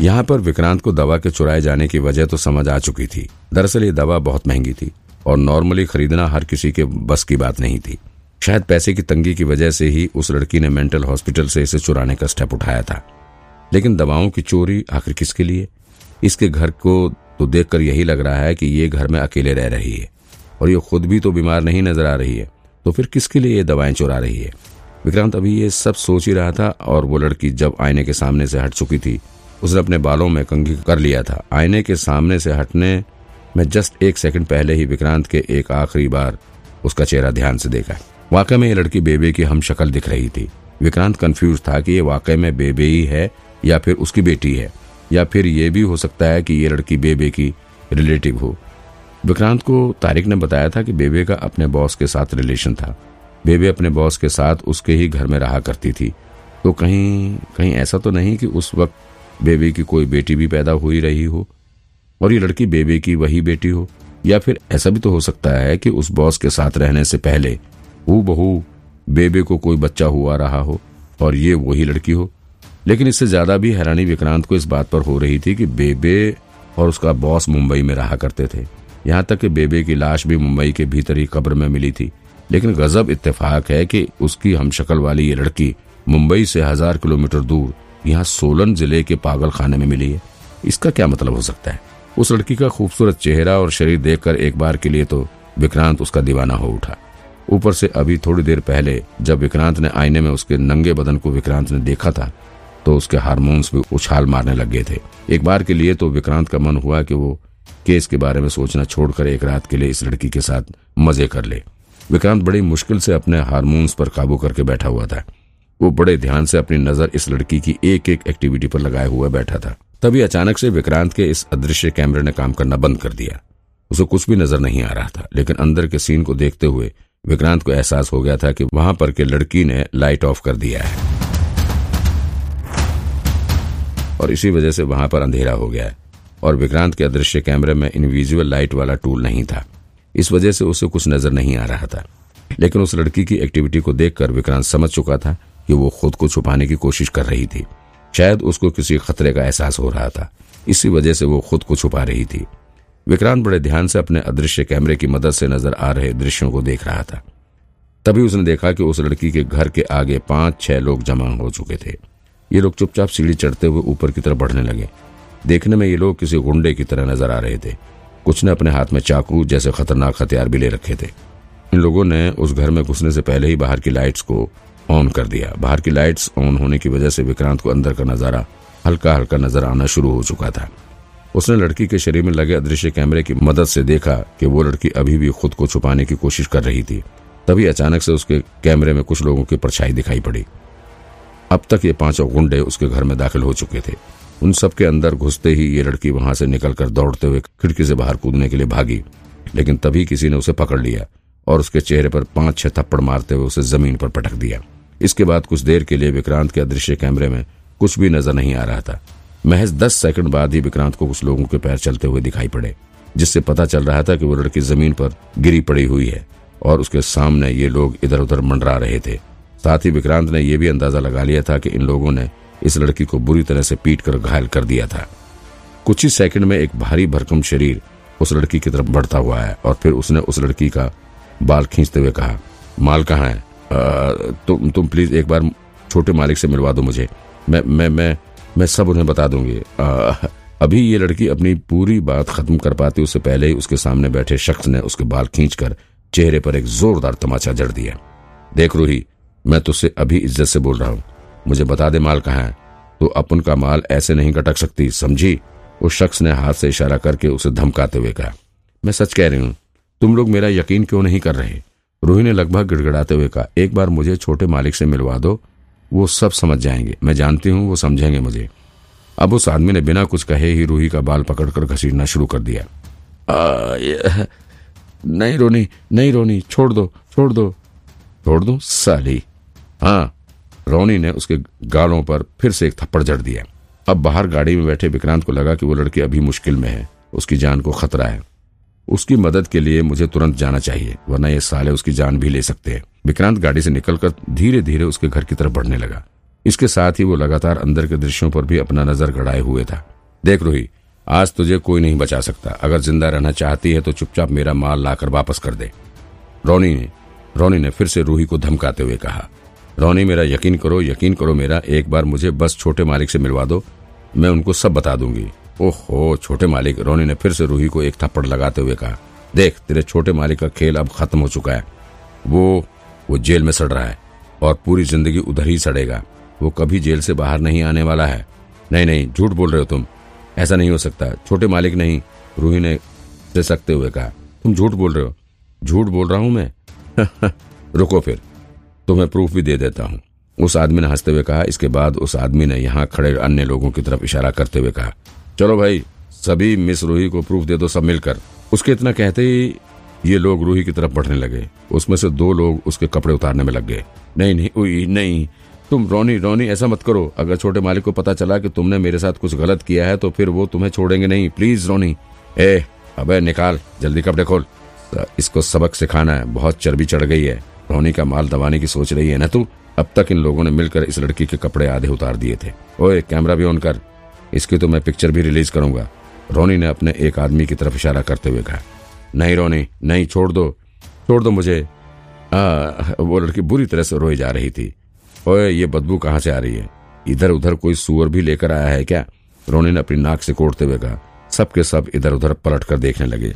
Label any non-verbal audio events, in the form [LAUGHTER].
यहाँ पर विक्रांत को दवा के चुराए जाने की वजह तो समझ आ चुकी थी। दरअसल ये दवा बहुत महँगी थी और नॉर्मली खरीदना हर किसी के बस की बात नहीं थी। शायद पैसे की तंगी की वजह से ही उस लड़की ने मेंटल हॉस्पिटल से इसे चुराने का स्टेप उठाया था। लेकिन दवाओं की चोरी आखिर किसके लिए? इसके घर को तो देखकर यही लग रहा है कि ये घर में अकेले रह रही है। और ये खुद भी तो बीमार नहीं नज़र आ रही है। तो फिर किसके लिए ये दवाएँ चुरा रही है? विक्रांत अभी ये सब सोच ही रहा था और वो लड़की जब आईने के सामने से हट चुकी थी उसने अपने बालों में कंघी कर लिया था। आईने के सामने से हटने में जस्ट एक सेकंड पहले ही विक्रांत के एक आखिरी बार उसका चेहरा ध्यान से देखा। वाकई में ये लड़की बेबे की हम शक्ल दिख रही थी। विक्रांत कंफ्यूज था कि ये वाकई में बेबे ही है या फिर उसकी बेटी है, या फिर ये भी हो सकता है कि ये लड़की बेबे की रिलेटिव हो। विक्रांत को तारिक ने बताया था कि बेबे का अपने बॉस के साथ रिलेशन था। बेबे अपने बॉस के साथ उसके ही घर में रहा करती थी। तो कहीं कहीं ऐसा तो नहीं कि उस वक्त बेबे की कोई बेटी भी पैदा हुई रही हो, और ये लड़की बेबे की वही बेटी हो, या फिर ऐसा भी तो हो सकता है कि उस बॉस के साथ रहने से पहले हु बहू बेबे को कोई बच्चा हुआ रहा हो, और ये वही लड़की हो। लेकिन इससे ज़्यादा भी हैरानी विक्रांत को इस बात पर हो रही थी कि बेबे और उसका बॉस मुंबई में रहा करते थे। यहाँ तक कि बेबे की लाश भी मुंबई के भीतर ही कब्र में मिली थी। लेकिन गजब इत्तेफाक है कि उसकी हमशक्ल वाली ये लड़की मुंबई से हज़ार किलोमीटर दूर यहाँ सोलन ज़िले के पागल खाने में मिली है। इसका क्या मतलब हो सकता है? उस लड़की का खूबसूरत चेहरा और शरीर देखकर एक बार के लिए तो विक्रांत उसका दीवाना हो उठा। ऊपर से अभी थोड़ी देर पहले जब विक्रांत ने आईने में उसके नंगे बदन को विक्रांत ने देखा था तो उसके हार्मोन्स भी उछाल मारने लग गए थे। एक बार के लिए तो विक्रांत का मन हुआ कि वो केस के बारे में सोचना छोड़कर एक रात के लिए इस लड़की के साथ मज़े कर ले। विक्रांत बड़ी मुश्किल से अपने हार्मोन्स पर काबू करके बैठा हुआ था। वो बड़े ध्यान से अपनी नज़र इस लड़की की एक एक एक्टिविटी पर लगाए हुआ बैठा था। तभी अचानक से विक्रांत के इस अदृश्य कैमरे ने काम करना बंद कर दिया। उसे कुछ भी नज़र नहीं आ रहा था, लेकिन अंदर के सीन को देखते हुए विक्रांत को एहसास हो गया था कि वहाँ पर के लड़की ने लाइट ऑफ़ कर दिया है। और इसी वजह से वहाँ पर अंधेरा हो गया है, और विक्रांत के अदृश्य कैमरे में इनविजुअल लाइट वाला टूल नहीं था। इस वजह से उसे कुछ नज़र नहीं आ रहा था। लेकिन उस लड़की की एक्टिविटी को देखकर विक्रांत समझ चुका था कि वो खुद को छुपाने की कोशिश कर रही थी। शायद उसको किसी खतरे का एहसास हो रहा था। इसी वजह से वो खुद को छुपा रही थी। विक्रांत बड़े ध्यान से अपने अदृश्य कैमरे की मदद से नज़र आ रहे दृश्यों को देख रहा था। तभी उसने देखा कि उस लड़की के घर के आगे पाँच छह लोग जमा हो चुके थे। ये लोग चुपचाप सीढ़ी चढ़ते हुए ऊपर की तरफ़ बढ़ने लगे। देखने में ये लोग किसी गुंडे की तरह नज़र आ रहे थे। कुछ ने अपने हाथ में चाकू जैसे खतरनाक हथियार भी ले रखे थे। इन लोगों ने उस घर में घुसने से पहले ही बाहर की लाइट्स को ऑन कर दिया। बाहर की लाइट्स ऑन होने की वजह से विक्रांत को अंदर का नज़ारा हल्का हल्का नज़र आना शुरू हो चुका था। उसने लड़की के शरीर में लगे अदृश्य कैमरे की मदद से देखा कि वो लड़की अभी भी खुद को छुपाने की कोशिश कर रही थी। तभी अचानक से उसके कैमरे में कुछ लोगों की परछाई दिखाई पड़ी। अब तक ये पाँचों गुंडे उसके घर में दाखिल हो चुके थे। उन सबके अंदर घुसते ही ये लड़की वहाँ से निकलकर दौड़ते हुए खिड़की से बाहर कूदने के लिए भागी। लेकिन तभी किसी ने उसे पकड़ लिया और उसके चेहरे पर पाँच छह थप्पड़ मारते हुए उसे ज़मीन पर पटक दिया। इसके बाद कुछ देर के लिए विक्रांत के अदृश्य कैमरे में कुछ भी नज़र नहीं आ रहा था। महज दस सेकंड बाद ही विक्रांत को कुछ लोगों के पैर चलते हुए दिखाई पड़े, जिससे पता चल रहा था कि वो लड़की ज़मीन पर गिरी पड़ी हुई है और उसके सामने ये लोग इधर उधर मंडरा रहे थे। साथ ही विक्रांत ने यह भी अंदाज़ा लगा लिया था कि इन लोगों ने इस लड़की को बुरी तरह से पीट कर घायल कर दिया था। कुछ ही सेकंड में एक भारी भरकम शरीर उस लड़की की तरफ़ बढ़ता हुआ है और फिर उसने उस लड़की का बाल खींचते हुए कहा, माल कहाँ है? तुम तुम प्लीज़ एक बार छोटे मालिक से मिलवा दो मुझे। मैं मैं मैं मैं सब उन्हें बता दूँगी। आ, अभी ये लड़की अपनी पूरी बात खत्म कर पाती उससे पहले ही उसके सामने बैठे शख्स ने उसके बाल खींचकर चेहरे पर एक जोरदार तमाचा जड़ दिया। देख रूही मैं तुझसे अभी इज़्ज़त से बोल रहा हूँ। मुझे बता दे माल कहाँ है। तो अपन का माल ऐसे नहीं कटक सकती समझी? उस शख्स ने हाथ से इशारा करके उसे धमकाते हुए कहा मैं सच कह रही हूँ तुम लोग मेरा यकीन क्यों नहीं कर रहे? रूही ने लगभग गिड़गड़ाते हुए कहा एक बार मुझे छोटे मालिक से मिलवा दो वो सब समझ जाएँगे। मैं जानती हूँ वो समझेंगे मुझे। अब उस आदमी ने बिना कुछ कहे ही रूही का बाल पकड़कर घसीटना शुरू कर दिया। आ, नहीं रोनी नहीं रोनी छोड़ दो छोड़ दो। छोड़ दो? साली। हाँ रोनी ने उसके गालों पर फिर से एक थप्पड़ जड़ दिया। अब बाहर गाड़ी में बैठे विक्रांत को लगा कि वो लड़की अभी मुश्किल में है। उसकी जान को खतरा है। उसकी मदद के लिए मुझे तुरंत जाना चाहिए, वरना ये साले उसकी जान भी ले सकते हैं। विक्रांत गाड़ी से निकलकर धीरे धीरे उसके घर की तरफ़ बढ़ने लगा। इसके साथ ही वो लगातार अंदर के दृश्यों पर भी अपना नज़र गड़ाए हुए था। देख रूही, आज तुझे कोई नहीं बचा सकता। अगर ज़िंदा रहना चाहती है तो चुपचाप मेरा माल लाकर वापस कर दे। रोनी ने रोनी ने फिर से रूही को धमकाते हुए कहा, रोनी मेरा यकीन करो यकीन करो मेरा, एक बार मुझे बस छोटे मालिक से मिलवा दो, मैं उनको सब बता दूँगी। ओहो, छोटे मालिक, रोनी ने फिर से रूही को एक थप्पड़ लगाते हुए कहा, देख, तेरे छोटे मालिक का खेल अब खत्म हो चुका है। वो वो जेल में सड़ रहा है और पूरी ज़िंदगी उधर ही सड़ेगा। वो कभी जेल से बाहर नहीं आने वाला है। नहीं नहीं, झूठ बोल रहे हो तुम। ऐसा नहीं हो सकता। छोटे मालिक नहीं, रूही ने से सकते हुए कहा, तुम झूठ बोल रहे हो। झूठ बोल रहा हूँ मैं? [LAUGHS] रुको फिर, तुम्हें प्रूफ भी दे देता हूँ। उस आदमी ने हँसते हुए कहा, इसके बाद उस आदमी ने यहाँ खड़े अन्य लोगों की तरफ़ इशारा करते हुए कहा चलो भाई, सभी मिस रूही को प्रूफ दे दो सब मिलकर। उसके इतना कहते ही ये लोग रूही की तरफ़ बढ़ने लगे। उसमें से दो लोग उसके कपड़े उतारने में लग गए। नहीं नहीं, उई, नहीं। तुम रोनी रोनी, ऐसा मत करो। अगर छोटे मालिक को पता चला कि तुमने मेरे साथ कुछ गलत किया है तो फिर वो तुम्हें छोड़ेंगे नहीं। प्लीज़ रोनी। ए, अबे, निकाल। जल्दी कपड़े खोल। इसको सबक सिखाना है। बहुत चर्बी चढ़ गई है। रोनी का माल दबाने की सोच रही है ना तू? अब तक इन लोगों ने मिलकर इस लड़की के कपड़े आधे उतार दिए थे। ओए, कैमरा भी ऑन कर। इसकी तो मैं पिक्चर भी रिलीज़ करूँगा। रोनी ने अपने एक आदमी की तरफ़ इशारा करते हुए कहा नहीं रोनी नहीं छोड़ दो छोड़ दो मुझे। आ, वो लड़की बुरी तरह से रोई जा रही थी। ओए ये बदबू कहाँ से आ रही है? इधर उधर कोई सुअर भी लेकर आया है क्या? रोनी ने अपनी नाक से कोड़ते हुए कहा सबके सब इधर उधर पलट कर देखने लगे।